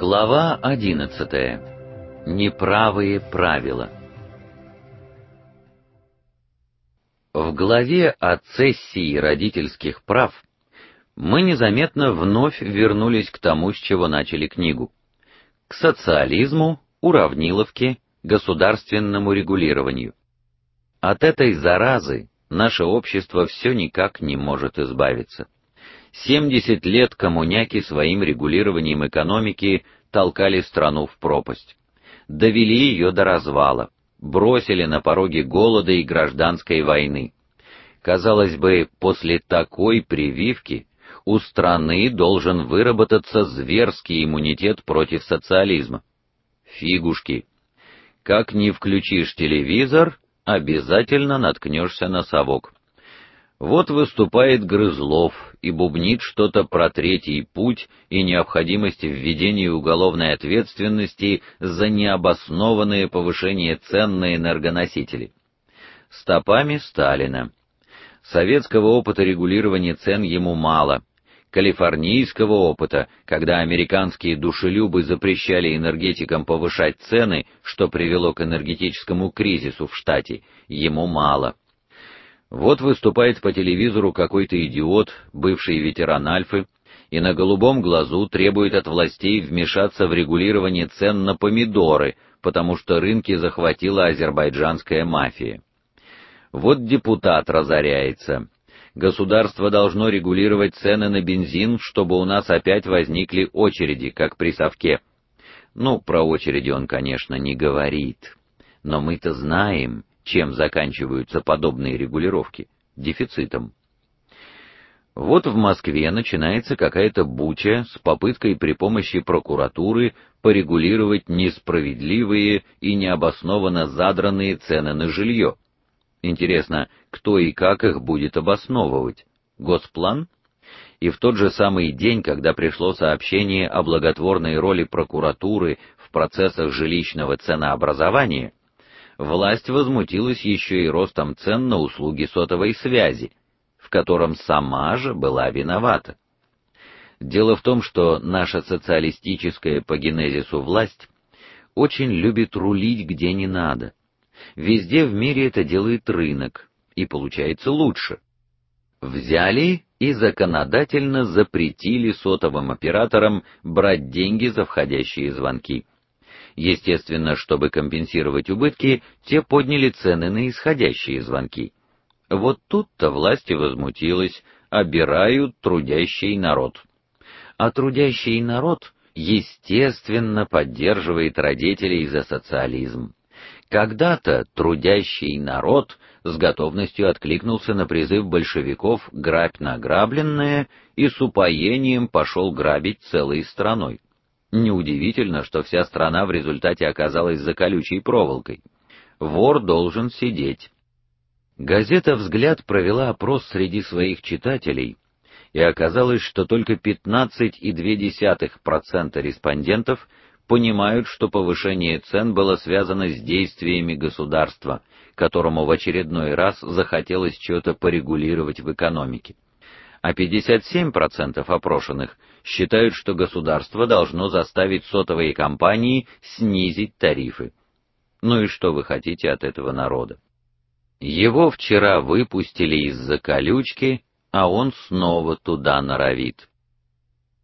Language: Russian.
Глава 11. Неправые правила. В главе о цессии родительских прав мы незаметно вновь вернулись к тому, с чего начали книгу. К социализму, уравниловке, государственному регулированию. От этой заразы наше общество все никак не может избавиться. 70 лет коммуняки своим регулированием экономики толкали страну в пропасть. Довели ее до развала, бросили на пороге голода и гражданской войны. Казалось бы, после такой прививки у страны должен выработаться зверский иммунитет против социализма. Фигушки. Как не включишь телевизор, обязательно наткнешься на совок. Вот выступает Грызлов и бубнит что-то про третий путь и необходимость введения уголовной ответственности за необоснованное повышение цен на энергоносители. Стопами Сталина. Советского опыта регулирования цен ему мало. Калифорнийского опыта, когда американские душелюбы запрещали энергетикам повышать цены, что привело к энергетическому кризису в штате, ему мало. Вот выступает по телевизору какой-то идиот, бывший ветеран Альфы, и на голубом глазу требует от властей вмешаться в регулирование цен на помидоры, потому что рынки захватила азербайджанская мафия. Вот депутат разоряется. Государство должно регулировать цены на бензин, чтобы у нас опять возникли очереди, как при совке. Ну, про очереди он, конечно, не говорит. Но мы-то знаем, чем заканчиваются подобные регулировки? Дефицитом. Вот в Москве начинается какая-то буча с попыткой при помощи прокуратуры порегулировать несправедливые и необоснованно задранные цены на жилье. Интересно, кто и как их будет обосновывать? Госплан? И в тот же самый день, когда пришло сообщение о благотворной роли прокуратуры в процессах жилищного ценообразования, власть возмутилась еще и ростом цен на услуги сотовой связи, в котором сама же была виновата. Дело в том, что наша социалистическая по генезису власть очень любит рулить где не надо. Везде в мире это делает рынок, и получается лучше. Взяли и законодательно запретили сотовым операторам брать деньги за входящие звонки. Естественно, чтобы компенсировать убытки, те подняли цены на исходящие звонки. Вот тут-то власть и возмутилась, обирают трудящий народ. А трудящий народ, естественно, поддерживает родителей за социализм. Когда-то трудящий народ с готовностью откликнулся на призыв большевиков грабь награбленное и с упоением пошел грабить целой страной. Неудивительно, что вся страна в результате оказалась за колючей проволокой. Вор должен сидеть. Газета Взгляд провела опрос среди своих читателей, и оказалось, что только 15,2% респондентов понимают, что повышение цен было связано с действиями государства, которому в очередной раз захотелось что-то порегулировать в экономике а 57% опрошенных считают, что государство должно заставить сотовые компании снизить тарифы. Ну и что вы хотите от этого народа? Его вчера выпустили из-за колючки, а он снова туда норовит.